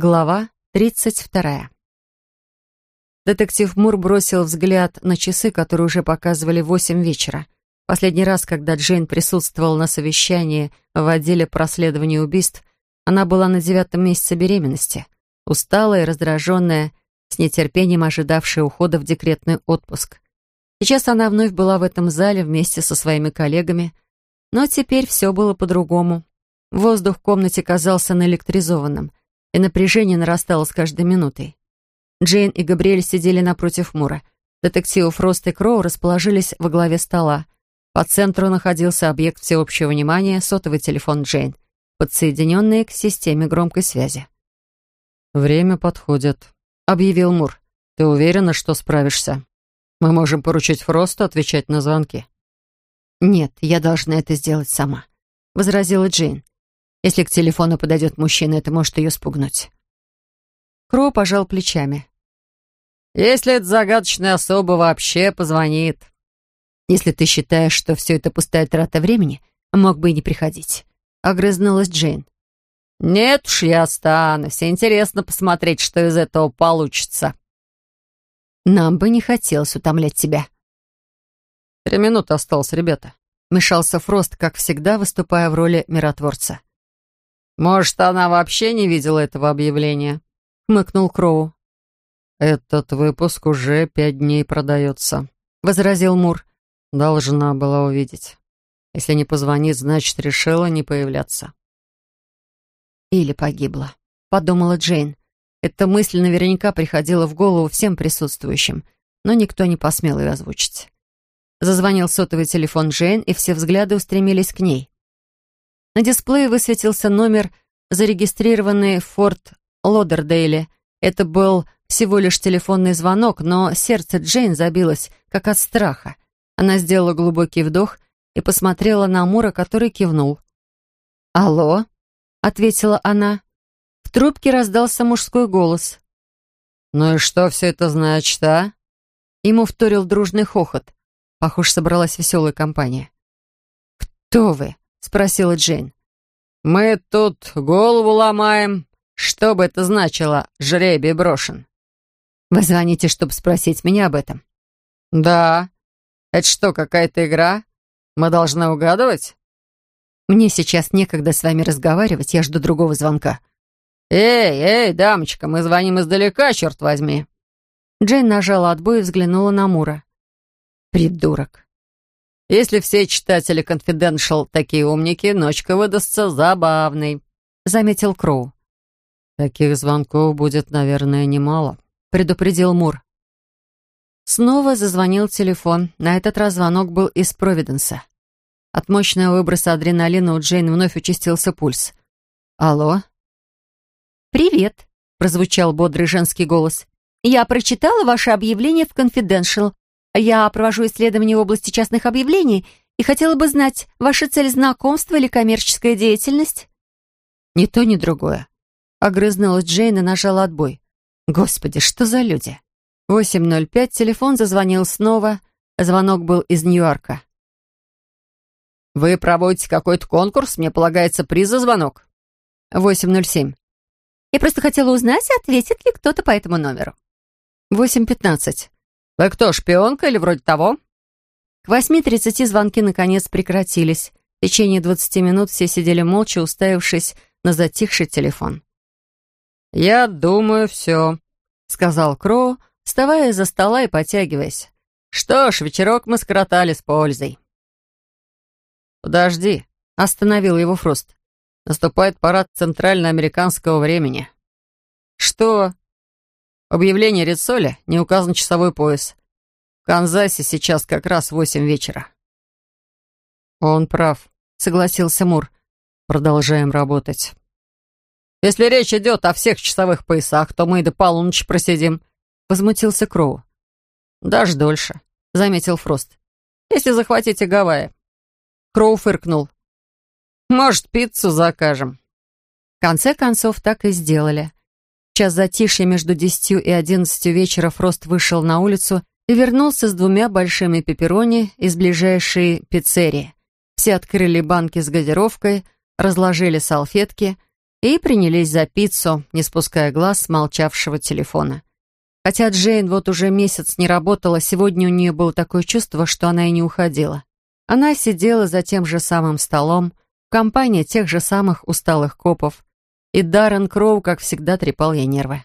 Глава 32. Детектив Мур бросил взгляд на часы, которые уже показывали восемь вечера. Последний раз, когда Джейн присутствовала на совещании в отделе по убийств, она была на девятом месяце беременности, усталая и раздраженная, с нетерпением ожидавшая ухода в декретный отпуск. Сейчас она вновь была в этом зале вместе со своими коллегами, но теперь все было по-другому. Воздух в комнате казался наэлектризованным, и напряжение нарастало с каждой минутой. Джейн и Габриэль сидели напротив Мура. Детективы Фрост и Кроу расположились во главе стола. По центру находился объект всеобщего внимания — сотовый телефон Джейн, подсоединенный к системе громкой связи. «Время подходит», — объявил Мур. «Ты уверена, что справишься? Мы можем поручить Фросту отвечать на звонки». «Нет, я должна это сделать сама», — возразила Джейн. Если к телефону подойдет мужчина, это может ее спугнуть. Кро пожал плечами. «Если это загадочная особа вообще позвонит». «Если ты считаешь, что все это пустая трата времени, мог бы и не приходить», — огрызнулась Джейн. «Нет уж, я останусь. Интересно посмотреть, что из этого получится». «Нам бы не хотелось утомлять тебя». «Три минуты осталось, ребята», — мешался Фрост, как всегда, выступая в роли миротворца. «Может, она вообще не видела этого объявления?» — хмыкнул Кроу. «Этот выпуск уже пять дней продается», — возразил Мур. «Должна была увидеть. Если не позвонит, значит, решила не появляться». «Или погибла», — подумала Джейн. Эта мысль наверняка приходила в голову всем присутствующим, но никто не посмел ее озвучить. Зазвонил сотовый телефон Джейн, и все взгляды устремились к ней. На дисплее высветился номер, зарегистрированный в Форт Лодердейле. Это был всего лишь телефонный звонок, но сердце Джейн забилось, как от страха. Она сделала глубокий вдох и посмотрела на Мура, который кивнул. «Алло?» — ответила она. В трубке раздался мужской голос. «Ну и что все это значит, а?» Ему вторил дружный хохот. Похоже, собралась веселая компания. «Кто вы?» — спросила Джейн. «Мы тут голову ломаем. Что бы это значило, жребий брошен?» «Вы звоните, чтобы спросить меня об этом?» «Да. Это что, какая-то игра? Мы должны угадывать?» «Мне сейчас некогда с вами разговаривать, я жду другого звонка». «Эй, эй, дамочка, мы звоним издалека, черт возьми!» Джейн нажала отбой и взглянула на Мура. «Придурок!» Если все читатели Confidential такие умники, ночка выдастся забавной», — заметил Кроу. «Таких звонков будет, наверное, немало», — предупредил Мур. Снова зазвонил телефон. На этот раз звонок был из Провиденса. От мощного выброса адреналина у Джейн вновь участился пульс. «Алло?» «Привет», — прозвучал бодрый женский голос. «Я прочитала ваше объявление в Confidential. Я провожу исследования в области частных объявлений и хотела бы знать, ваша цель знакомства или коммерческая деятельность?» «Ни то, ни другое». Огрызнулась Джейн и нажала отбой. «Господи, что за люди?» 8.05, телефон зазвонил снова. Звонок был из Нью-Йорка. «Вы проводите какой-то конкурс? Мне полагается приз за звонок?» 8.07. «Я просто хотела узнать, ответит ли кто-то по этому номеру». 8.15. «Вы кто, шпионка или вроде того?» К восьми тридцати звонки наконец прекратились. В течение двадцати минут все сидели молча, уставившись на затихший телефон. «Я думаю, все», — сказал Кроу, вставая из-за стола и потягиваясь. «Что ж, вечерок мы скоротали с пользой». «Подожди», — остановил его Фрост. «Наступает парад центральноамериканского времени». «Что?» Объявление Рицоли не указан часовой пояс. В Канзасе сейчас как раз восемь вечера. Он прав, согласился Мур. Продолжаем работать. Если речь идет о всех часовых поясах, то мы и до полуночи просидим, возмутился Кроу. Даже дольше, заметил Фрост. Если захватите Гавайи. Кроу фыркнул. Может, пиццу закажем. В конце концов, так и сделали час затишья между десятью и одиннадцатью вечера Фрост вышел на улицу и вернулся с двумя большими пепперони из ближайшей пиццерии. Все открыли банки с газировкой, разложили салфетки, и принялись за пиццу, не спуская глаз с молчавшего телефона. Хотя Джейн вот уже месяц не работала, сегодня у нее было такое чувство, что она и не уходила. Она сидела за тем же самым столом, в компании тех же самых усталых копов, и Даррен Кроу, как всегда, трепал ей нервы.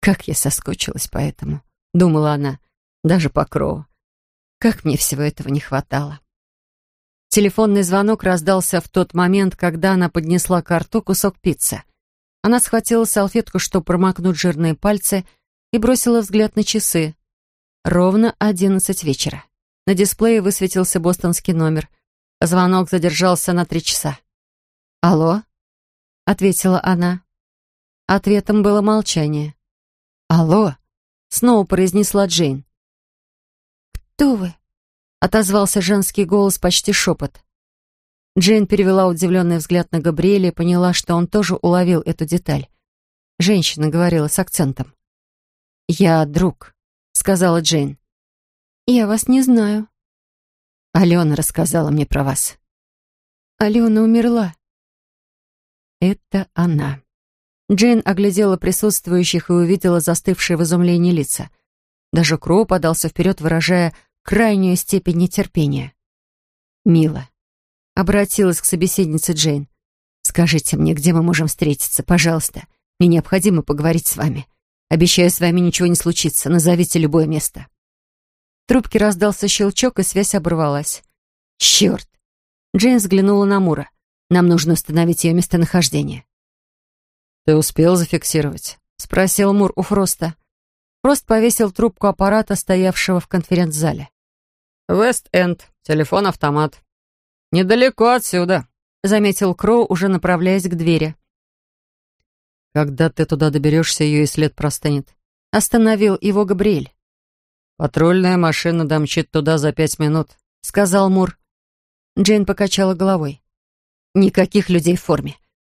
«Как я соскучилась по этому», — думала она, — «даже по Кроу. Как мне всего этого не хватало». Телефонный звонок раздался в тот момент, когда она поднесла к рту кусок пиццы. Она схватила салфетку, чтобы промокнуть жирные пальцы, и бросила взгляд на часы. Ровно одиннадцать вечера. На дисплее высветился бостонский номер. Звонок задержался на три часа. «Алло?» — ответила она. Ответом было молчание. «Алло?» — снова произнесла Джейн. «Кто вы?» — отозвался женский голос, почти шепот. Джейн перевела удивленный взгляд на Габриэля и поняла, что он тоже уловил эту деталь. Женщина говорила с акцентом. «Я друг», — сказала Джейн. «Я вас не знаю». Алена рассказала мне про вас. «Алена умерла». Это она. Джейн оглядела присутствующих и увидела застывшие в изумлении лица. Даже Кроу подался вперед, выражая крайнюю степень нетерпения. «Мила», — обратилась к собеседнице Джейн, «скажите мне, где мы можем встретиться, пожалуйста. Мне необходимо поговорить с вами. Обещаю, с вами ничего не случится. Назовите любое место». В трубке раздался щелчок, и связь оборвалась. «Черт!» Джейн взглянула на Мура. «Нам нужно установить ее местонахождение». «Ты успел зафиксировать?» — спросил Мур у Фроста. Фрост повесил трубку аппарата, стоявшего в конференц-зале. «Вест-Энд. Телефон-автомат. Недалеко отсюда», — заметил Кроу, уже направляясь к двери. «Когда ты туда доберешься, ее и след простынет». Остановил его Габриэль. «Патрульная машина домчит туда за пять минут», — сказал Мур. Джейн покачала головой. «Никаких людей в форме.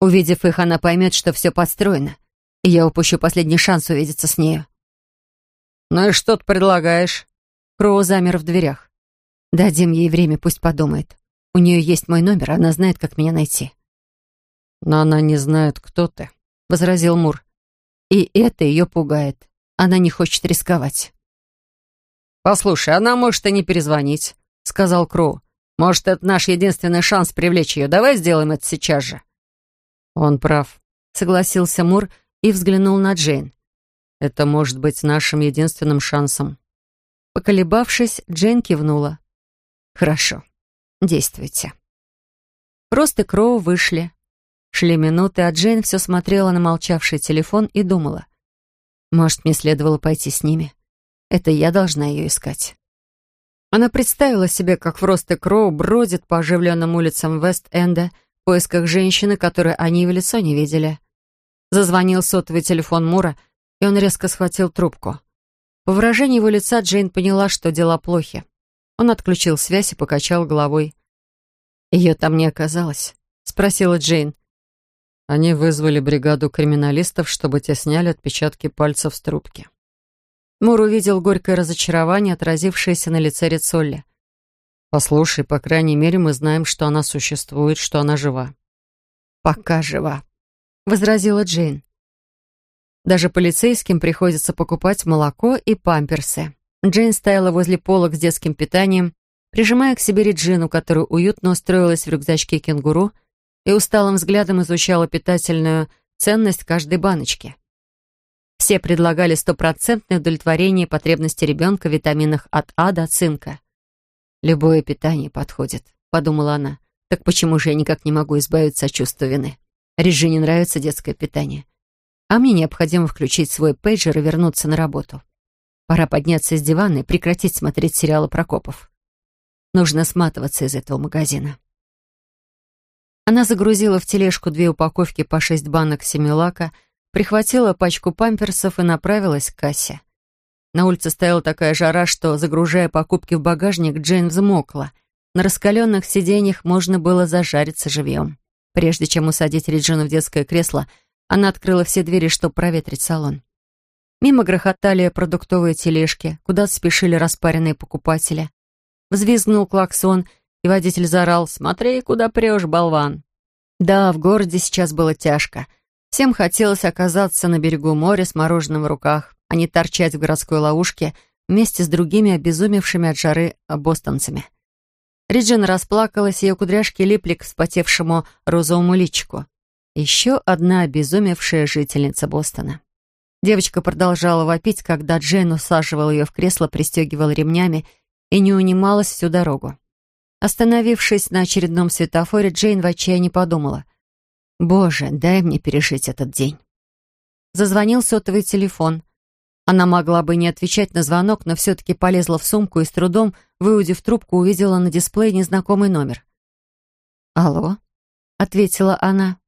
Увидев их, она поймет, что все подстроено, и я упущу последний шанс увидеться с нею». «Ну и что ты предлагаешь?» Кроу замер в дверях. «Дадим ей время, пусть подумает. У нее есть мой номер, она знает, как меня найти». «Но она не знает, кто ты», — возразил Мур. «И это ее пугает. Она не хочет рисковать». «Послушай, она может и не перезвонить», — сказал Кроу. «Может, это наш единственный шанс привлечь ее. Давай сделаем это сейчас же». «Он прав», — согласился Мур и взглянул на Джейн. «Это может быть нашим единственным шансом». Поколебавшись, Джейн кивнула. «Хорошо, действуйте». Просто Кроу вышли. Шли минуты, а Джейн все смотрела на молчавший телефон и думала. Может, мне следовало пойти с ними? Это я должна ее искать. Она представила себе, как Фрост и Кроу бродят по оживленным улицам Вест-Энда в поисках женщины, которую они в лицо не видели. Зазвонил сотовый телефон Мура, и он резко схватил трубку. По выражению его лица Джейн поняла, что дела плохи. Он отключил связь и покачал головой. «Ее там не оказалось?» — спросила Джейн. Они вызвали бригаду криминалистов, чтобы те сняли отпечатки пальцев с трубки. Мур увидел горькое разочарование, отразившееся на лице Рицолли. «Послушай, по крайней мере, мы знаем, что она существует, что она жива». «Пока жива», — возразила Джейн. Даже полицейским приходится покупать молоко и памперсы. Джейн стояла возле полок с детским питанием, прижимая к себе Реджину, которая уютно устроилась в рюкзачке кенгуру, и усталым взглядом изучала питательную ценность каждой баночки. Все предлагали стопроцентное удовлетворение потребности ребенка в витаминах от А до цинка. «Любое питание подходит», — подумала она. «Так почему же я никак не могу избавиться от чувства вины? Реже нравится детское питание. А мне необходимо включить свой пейджер и вернуться на работу. Пора подняться из дивана и прекратить смотреть сериалы Прокопов. Нужно сматываться из этого магазина». Она загрузила в тележку две упаковки по шесть банок семилака, прихватила пачку памперсов и направилась к кассе. На улице стояла такая жара, что, загружая покупки в багажник, Джейн взмокла. На раскаленных сиденьях можно было зажариться живьем. Прежде чем усадить Реджину в детское кресло, она открыла все двери, чтобы проветрить салон. Мимо грохотали продуктовые тележки, куда спешили распаренные покупатели. Взвизгнул клаксон, и водитель заорал «Смотри, куда прешь, болван!». Да, в городе сейчас было тяжко. Всем хотелось оказаться на берегу моря с мороженым в руках, а не торчать в городской ловушке вместе с другими обезумевшими от жары бостонцами. Риджина расплакалась, ее кудряшки липли к вспотевшему розовому личику. Еще одна обезумевшая жительница Бостона. Девочка продолжала вопить, когда Джейн усаживал ее в кресло, пристегивал ремнями и не унималась всю дорогу. Остановившись на очередном светофоре, Джейн в отчаянии подумала. «Боже, дай мне пережить этот день». Зазвонил сотовый телефон. Она могла бы не отвечать на звонок, но все-таки полезла в сумку и с трудом, выудив трубку, увидела на дисплее незнакомый номер. «Алло?» — ответила она.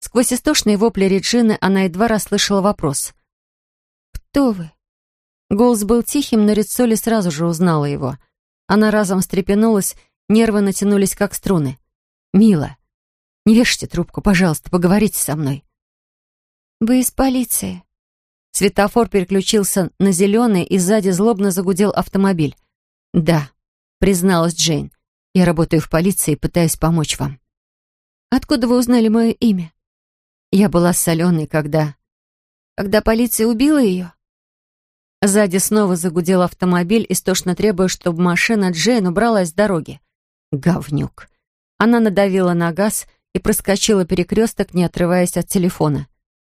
Сквозь истошные вопли Реджины она едва расслышала вопрос. «Кто вы?» Голос был тихим, но Рицоли сразу же узнала его. Она разом встрепенулась, нервы натянулись, как струны. «Мила, не вешайте трубку, пожалуйста, поговорите со мной». «Вы из полиции?» Светофор переключился на зеленый, и сзади злобно загудел автомобиль. «Да», — призналась Джейн. «Я работаю в полиции и пытаюсь помочь вам». «Откуда вы узнали мое имя?» «Я была с Соленой, когда...» «Когда полиция убила ее?» Сзади снова загудел автомобиль, истошно требуя, чтобы машина Джейн убралась с дороги. Говнюк. Она надавила на газ и проскочила перекресток, не отрываясь от телефона.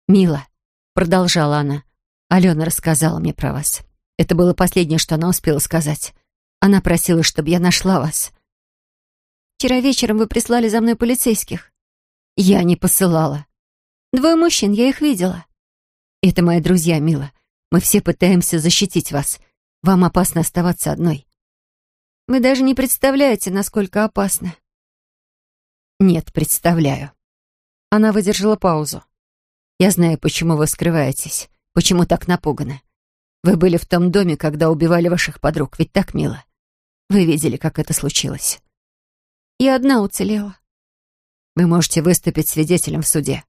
«Мила», — продолжала она, Алена рассказала мне про вас. Это было последнее, что она успела сказать. Она просила, чтобы я нашла вас. Вчера вечером вы прислали за мной полицейских. Я не посылала. Двое мужчин, я их видела. Это мои друзья, Мила. Мы все пытаемся защитить вас. Вам опасно оставаться одной. Вы даже не представляете, насколько опасно. Нет, представляю. Она выдержала паузу. Я знаю, почему вы скрываетесь. Почему так напуганы? Вы были в том доме, когда убивали ваших подруг, ведь так мило? Вы видели, как это случилось. Я одна уцелела. Вы можете выступить свидетелем в суде.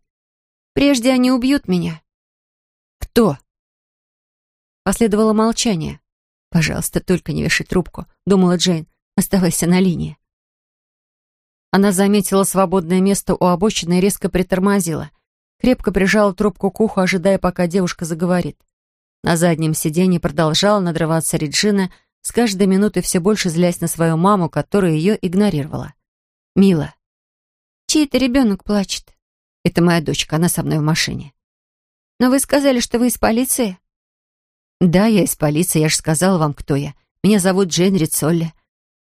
Прежде они убьют меня. Кто? Последовало молчание. «Пожалуйста, только не вешай трубку», — думала Джейн. «Оставайся на линии». Она заметила свободное место у обочины и резко притормозила — крепко прижала трубку к уху, ожидая, пока девушка заговорит. На заднем сиденье продолжала надрываться Реджина, с каждой минутой все больше злясь на свою маму, которая ее игнорировала. «Мила». «Чей-то ребенок плачет». «Это моя дочка, она со мной в машине». «Но вы сказали, что вы из полиции?» «Да, я из полиции, я же сказала вам, кто я. Меня зовут Джейн Рицолли.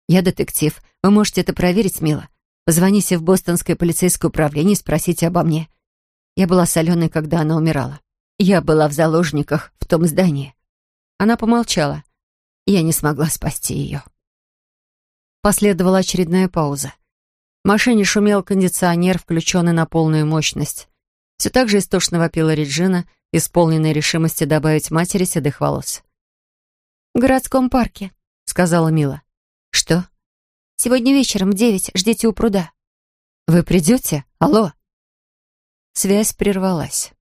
Я детектив. Вы можете это проверить, Мила. Позвоните в Бостонское полицейское управление и спросите обо мне. Я была соленой, когда она умирала. Я была в заложниках в том здании. Она помолчала. Я не смогла спасти ее. Последовала очередная пауза. В машине шумел кондиционер, включенный на полную мощность. Все так же истошно вопила Реджина, исполненной решимости добавить матери седых волос. «В городском парке», — сказала Мила. «Что?» «Сегодня вечером в девять ждите у пруда». «Вы придете? Алло?» Связь прервалась.